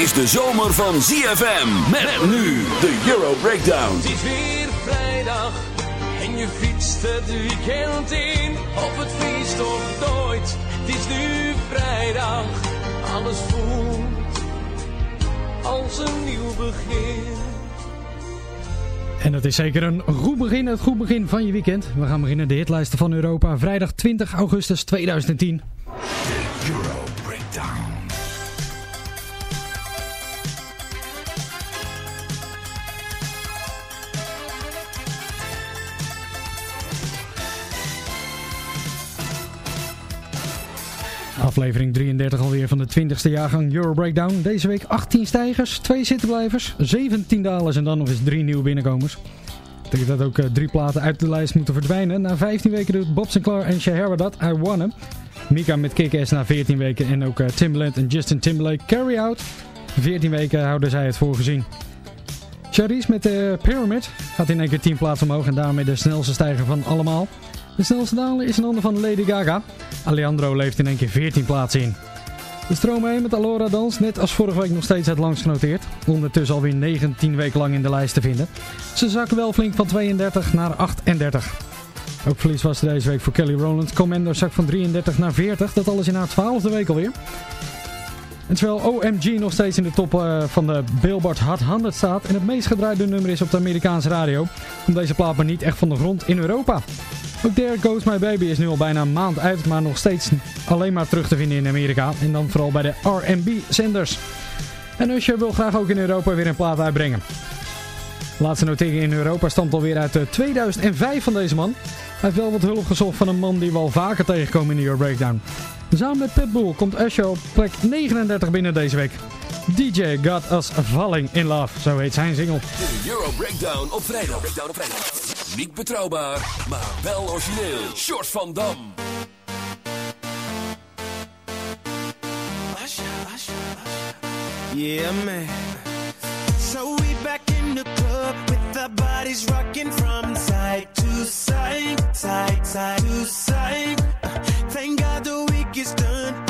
Is de zomer van ZFM. Met nu de Euro Breakdown. Het is weer vrijdag en je fietst het weekend in. Op het feest of nooit, het is nu vrijdag. Alles voelt als een nieuw begin. En dat is zeker een goed begin, het goed begin van je weekend. We gaan beginnen de hitlijsten van Europa. Vrijdag 20 augustus 2010. Aflevering 33 alweer van de 20ste jaargang Euro Breakdown. Deze week 18 stijgers, 2 zittenblijvers, 17 dalers en dan nog eens 3 nieuwe binnenkomers. Dat betekent dat ook uh, drie platen uit de lijst moeten verdwijnen. Na 15 weken doet Bob Sinclair en Shahara dat, I Wanna. Mika met Kick-Ass na 14 weken en ook uh, Timbaland en Justin Timberlake Carry Out. 14 weken houden zij het voorgezien. Charisse met de Pyramid gaat in één keer 10 plaatsen omhoog en daarmee de snelste stijger van allemaal. De snelste daler is een ander van Lady Gaga. Alejandro leeft in één keer 14 plaatsen in. We stromen heen met Alora Dans, net als vorige week nog steeds het langst genoteerd. Ondertussen alweer 19 weken lang in de lijst te vinden. Ze zakken wel flink van 32 naar 38. Ook verlies was deze week voor Kelly Rowland. Commander zak van 33 naar 40, dat alles in haar 12e week alweer. En terwijl OMG nog steeds in de top uh, van de Billboard Hot 100 staat en het meest gedraaide nummer is op de Amerikaanse radio, komt deze plaat maar niet echt van de grond in Europa. Ook There Goes My Baby is nu al bijna een maand uit, maar nog steeds alleen maar terug te vinden in Amerika. En dan vooral bij de R&B zenders. En Usher wil graag ook in Europa weer een plaat uitbrengen. Laatste notering in Europa stamt alweer uit 2005 van deze man. Hij heeft wel wat hulp gezocht van een man die we al vaker tegenkomen in de Euro Breakdown. Samen met Pitbull komt Usher op plek 39 binnen deze week. DJ Got Us Falling in Love, zo heet zijn single. De Euro Breakdown op. Breakdown op vrijdag. Niet betrouwbaar, maar wel origineel. Short van Dam. Yeah, man. So we back in the club with our bodies rocking from side to side, side, side to side. Thank God the week is done.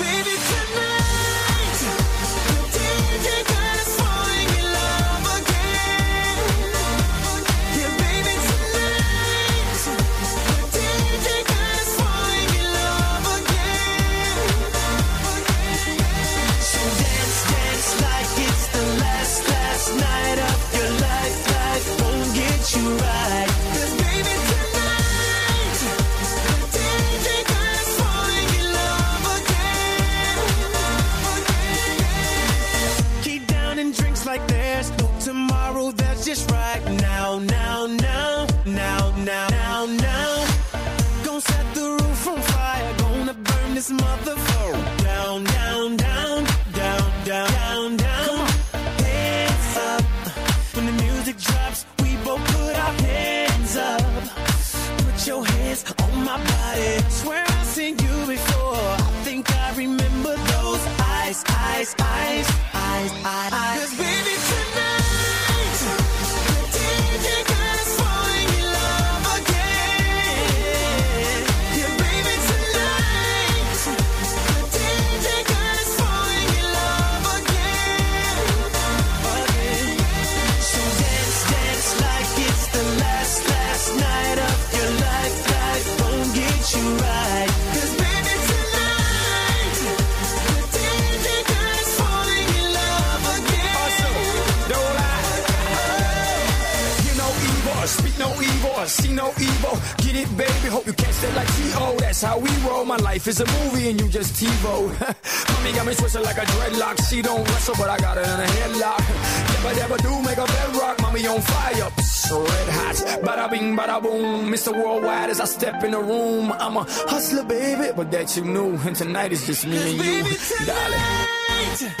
Just TiVo. Mommy got me twisted like a dreadlock. She don't wrestle, but I got her in a headlock. Never, never do make a bedrock. Mommy on fire, Psst, red hot. Bada bing, bada boom. Mr. Worldwide as I step in the room. I'm a hustler, baby, but that you knew. And tonight is just me and you, darling.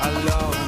alors on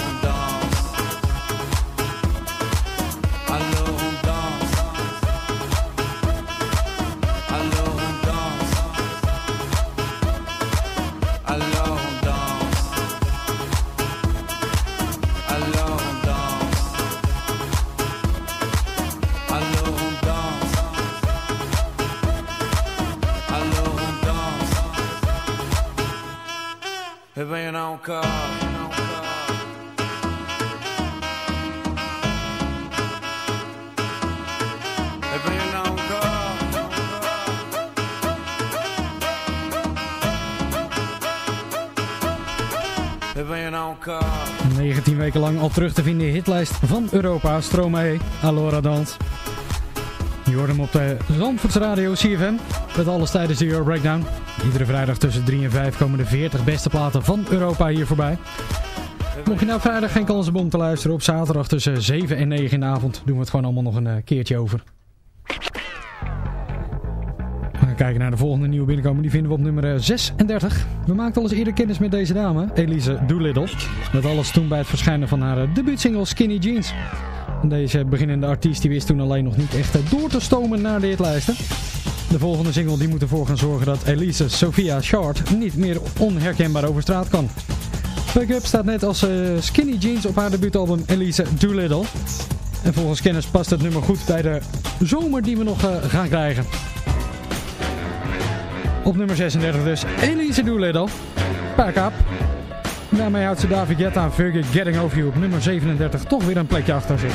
19 weken lang al terug te vinden in de hitlijst van Europa. Stromae, Alora Dans. Je hoort hem op de Zandvoorts Radio CFM. Met alles tijdens de Euro Breakdown. Iedere vrijdag tussen 3 en 5 komen de 40 beste platen van Europa hier voorbij. Mocht je nou vrijdag geen kans hebben om te luisteren, op zaterdag tussen 7 en 9 in de avond doen we het gewoon allemaal nog een eh, keertje over. Kijken naar de volgende nieuwe binnenkomen. Die vinden we op nummer 36. Eh, we maakten al eens eerder kennis met deze dame, Elise Doolittle. Dat alles toen bij het verschijnen van haar eh, debuutsingle Skinny Jeans. Deze beginnende artiest die wist toen alleen nog niet echt door te stomen naar de hitlijsten. De volgende single die moet ervoor gaan zorgen dat Elise Sophia Shard niet meer onherkenbaar over straat kan. Wake Up staat net als Skinny Jeans op haar debuutalbum Elise Doolittle. En volgens kennis past het nummer goed bij de zomer die we nog gaan krijgen. Op nummer 36 dus Elise Doolittle. Pack up. Daarmee houdt ze David Guetta en Getting Over You op nummer 37 toch weer een plekje achter zich.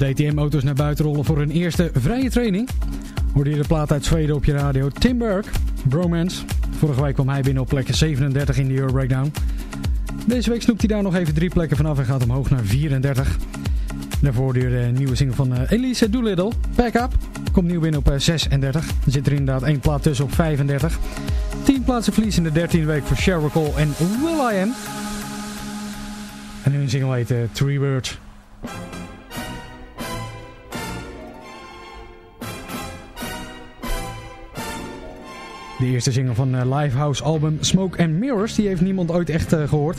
DTM-auto's naar buiten rollen voor hun eerste vrije training, hoorde je de plaat uit Zweden op je radio. Tim Burke, Bromance. Vorige week kwam hij binnen op plek 37 in de Euro Breakdown. Deze week snoept hij daar nog even drie plekken vanaf en gaat omhoog naar 34. Daarvoor hoorde je de nieuwe single van uh, Elise Doolittle, Pack Up. Komt nieuw binnen op 36. Er zit er inderdaad één plaat tussen op 35. 10 plaatsen verlies in de 13e week voor Sheryl Cole en Will I Am. En hun single heet uh, Three Words. De eerste single van uh, Livehouse album Smoke and Mirrors, die heeft niemand ooit echt uh, gehoord.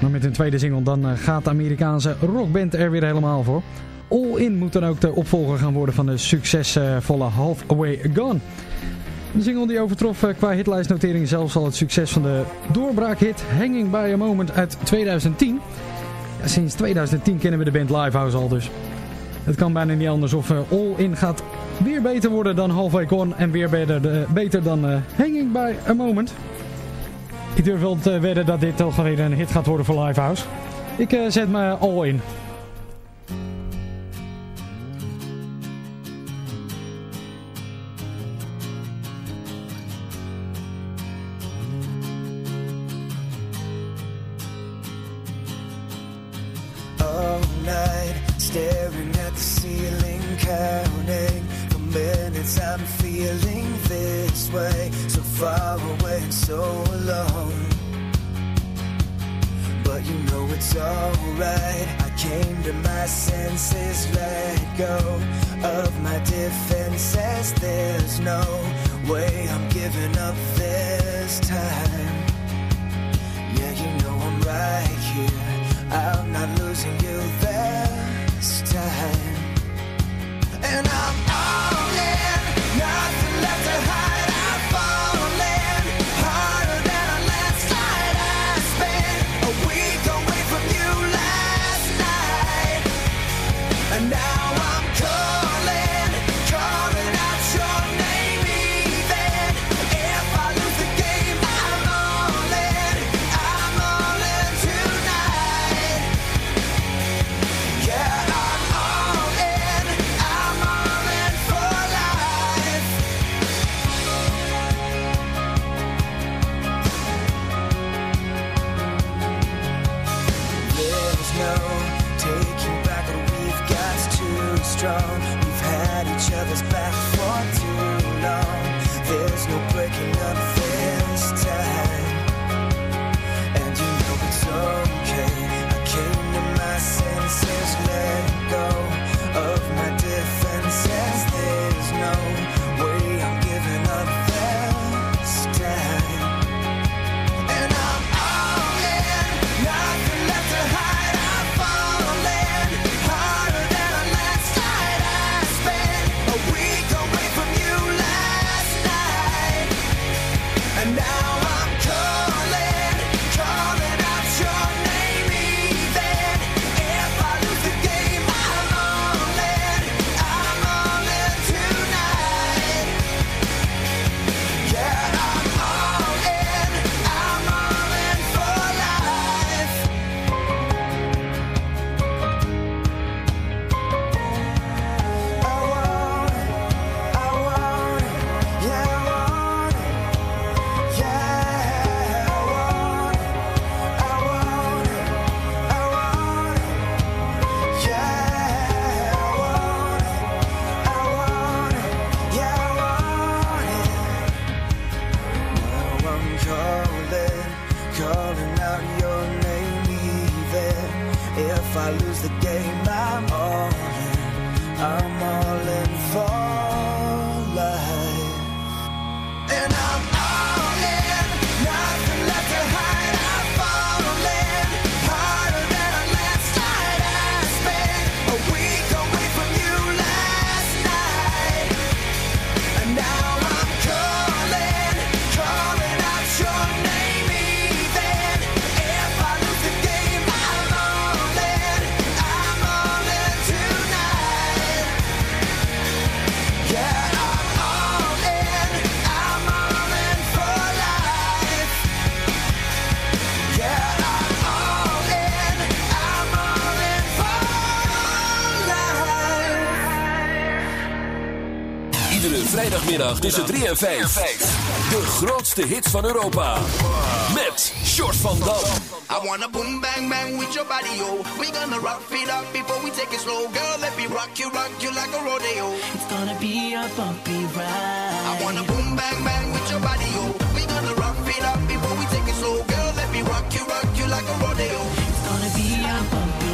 Maar met een tweede single dan uh, gaat de Amerikaanse rockband er weer helemaal voor. All In moet dan ook de opvolger gaan worden van de succesvolle Halfway Gone. De single die overtrof qua hitlijstnotering zelfs al het succes van de doorbraakhit Hanging By A Moment uit 2010. Ja, sinds 2010 kennen we de band Livehouse al dus. Het kan bijna niet anders of All In gaat weer beter worden dan Halfway Gone en weer beter, beter dan uh, Hanging By A Moment. Ik durf wel te wedden dat dit toch weer een hit gaat worden voor Livehouse. Ik uh, zet me all in. I lose the game I'm all in, I'm tussen 3 en 5. De grootste hits van Europa. Met Short van Dam. I wanna boom bang bang with your body, yo. We gonna rock it up before we take it slow. Girl, let me rock you, rock you like a rodeo. It's gonna be a bumpy ride. I wanna boom bang bang with your body, yo. We gonna rock it up before we take it slow. Girl, let me rock you, rock you like a rodeo. It's gonna be a bumpy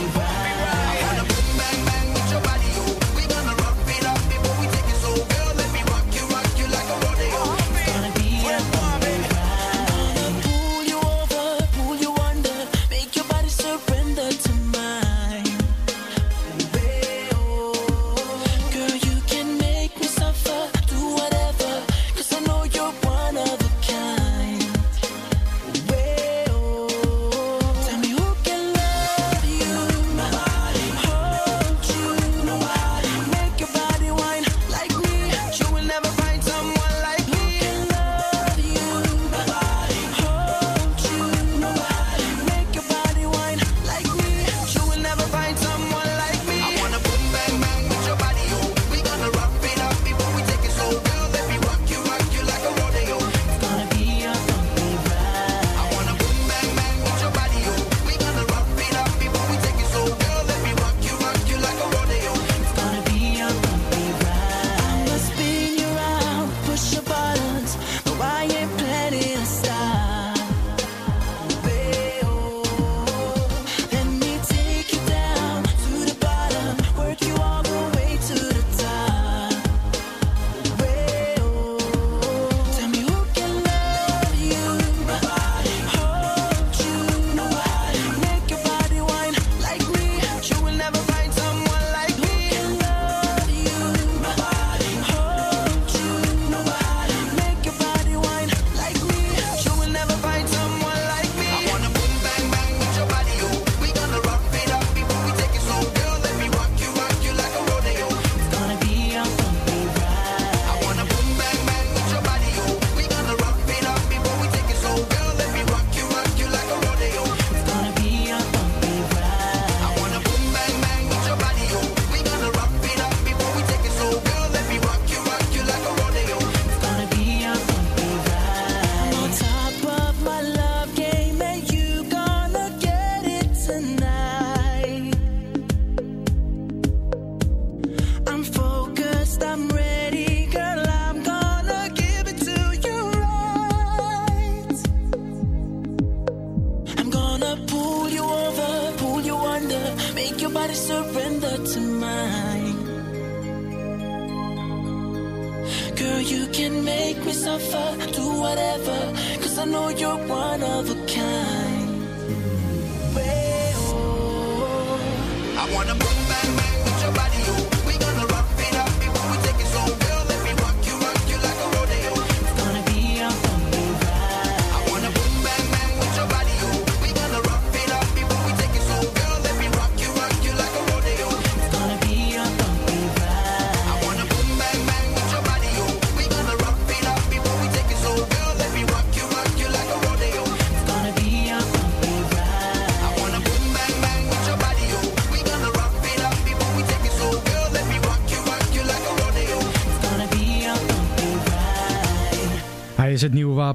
suffer, do whatever, cause I know you're one of a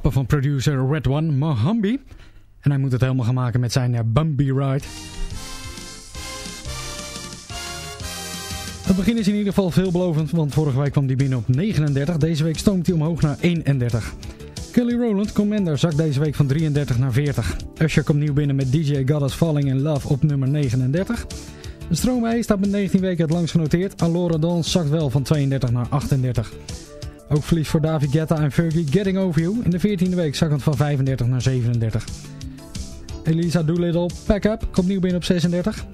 van producer Red One, Mohambi. En hij moet het helemaal gaan maken met zijn eh, Bumpy Ride. Het begin is in ieder geval veelbelovend, want vorige week kwam hij binnen op 39. Deze week stoomt hij omhoog naar 31. Kelly Rowland, Commander, zakt deze week van 33 naar 40. Usher komt nieuw binnen met DJ Goddess Falling in Love op nummer 39. De Stromae staat met 19 weken het langst genoteerd. Alora Dawn zakt wel van 32 naar 38. Ook verlies voor David Guetta en Fergie Getting Over You. In de 14e week zakkend van 35 naar 37. Elisa Doolittle, Pack Up, komt nieuw binnen op 36.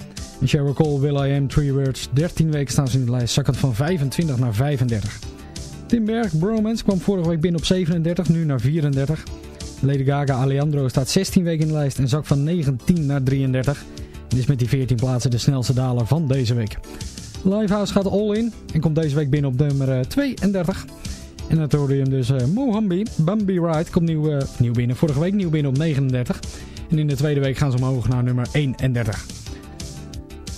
En Sheryl Cole, Will I Am, Three Words, 13 weken staan ze in de lijst, zakkend van 25 naar 35. Tim Berg, Bromance, kwam vorige week binnen op 37, nu naar 34. Lady Gaga, Alejandro staat 16 weken in de lijst en zakt van 19 naar 33. En is met die 14 plaatsen de snelste daler van deze week. Livehouse gaat all in en komt deze week binnen op nummer eh, 32. En dat hoorde je hem dus uh, Mohambi, Bambi Ride, komt nieuw, eh, nieuw binnen. Vorige week nieuw binnen op 39. En in de tweede week gaan ze omhoog naar nummer 31.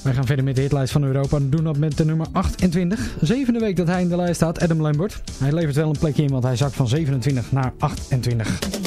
Wij gaan verder met de hitlijst van Europa en doen dat met de nummer 28. Zevende week dat hij in de lijst staat, Adam Lambert. Hij levert wel een plekje in, want hij zakt van 27 naar 28.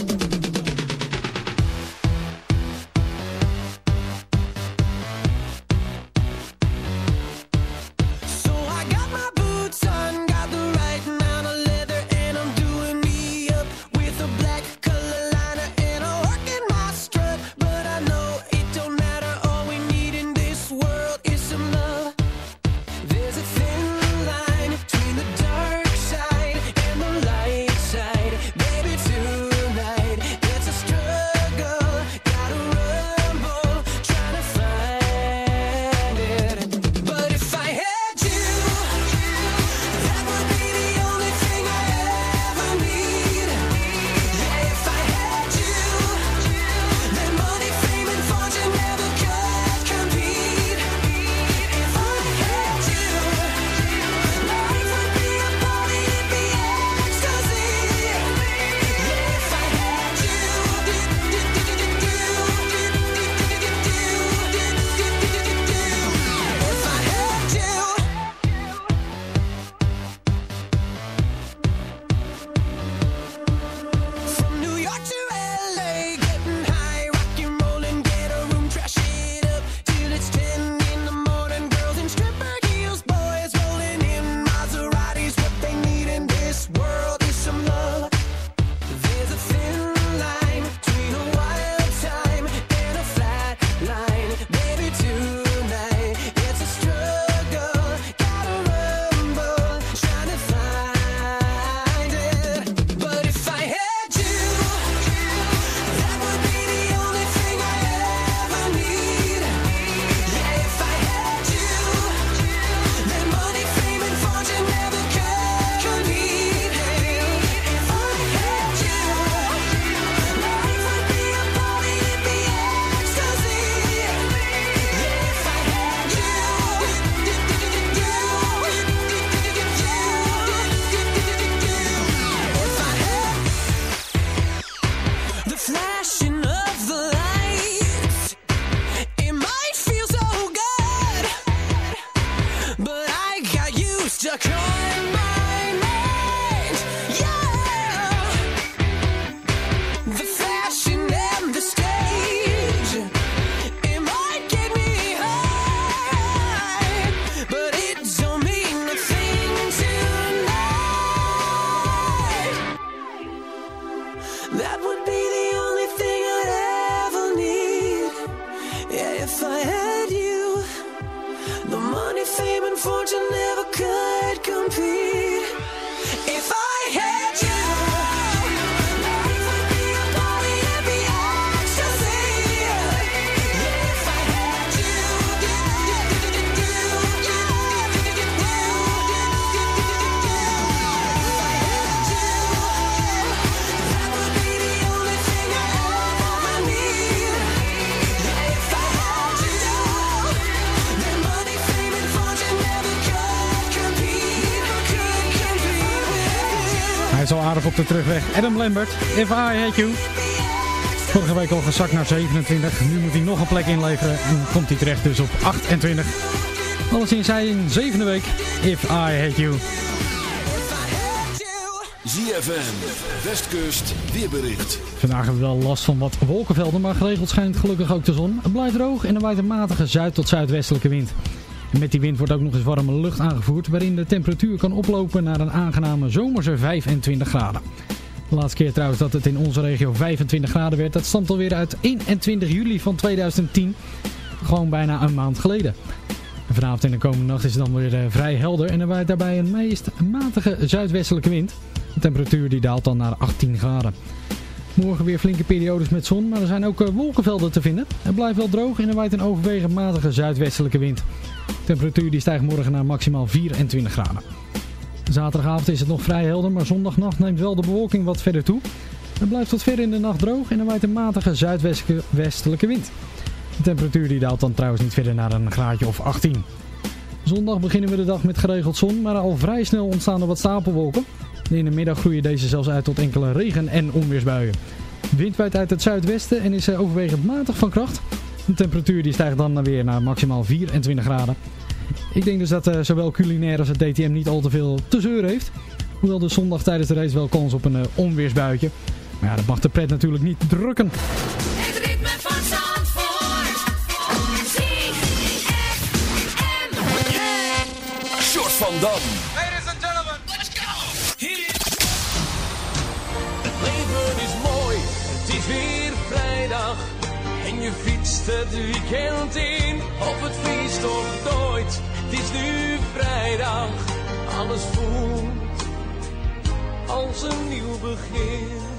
Al aardig op de terugweg. Adam Lambert, If I Had You. Vorige week al gezakt naar 27. Nu moet hij nog een plek inleveren. En komt hij terecht dus op 28. Alleszins hij in zevende week. If I Had You. ZFM, Westkust, weerbericht. Vandaag hebben we wel last van wat wolkenvelden, maar geregeld schijnt gelukkig ook de zon. Het blijft droog en er waait een matige zuid- tot zuidwestelijke wind. En met die wind wordt ook nog eens warme lucht aangevoerd, waarin de temperatuur kan oplopen naar een aangename zomerse 25 graden. De laatste keer trouwens dat het in onze regio 25 graden werd, dat stamt alweer uit 21 juli van 2010. Gewoon bijna een maand geleden. En vanavond en de komende nacht is het dan weer eh, vrij helder en er waait daarbij een meest matige zuidwestelijke wind. De temperatuur die daalt dan naar 18 graden. Morgen weer flinke periodes met zon, maar er zijn ook eh, wolkenvelden te vinden. Het blijft wel droog en er waait een overwegend matige zuidwestelijke wind. Temperatuur die stijgt morgen naar maximaal 24 graden. Zaterdagavond is het nog vrij helder, maar zondagnacht neemt wel de bewolking wat verder toe. Het blijft tot ver in de nacht droog en er waait een matige zuidwestelijke wind. De temperatuur die daalt dan trouwens niet verder naar een graadje of 18. Zondag beginnen we de dag met geregeld zon, maar al vrij snel ontstaan er wat stapelwolken. In de middag groeien deze zelfs uit tot enkele regen- en onweersbuien. Wind waait uit het zuidwesten en is overwegend matig van kracht. De temperatuur die stijgt dan weer naar maximaal 24 graden. Ik denk dus dat uh, zowel culinair als het DTM niet al te veel te zeuren heeft. Hoewel de zondag tijdens de race wel kans op een uh, onweersbuitje. Maar ja, dat mag de pret natuurlijk niet drukken. Het ritme van Zandvoort. ZFM. Short van Dam. Fietst het weekend in, op het feest of nooit. Het is nu vrijdag, alles voelt als een nieuw begin.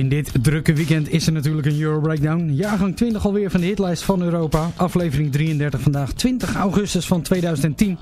In dit drukke weekend is er natuurlijk een Euro Breakdown. Jaargang 20 alweer van de hitlijst van Europa. Aflevering 33 vandaag 20 augustus van 2010.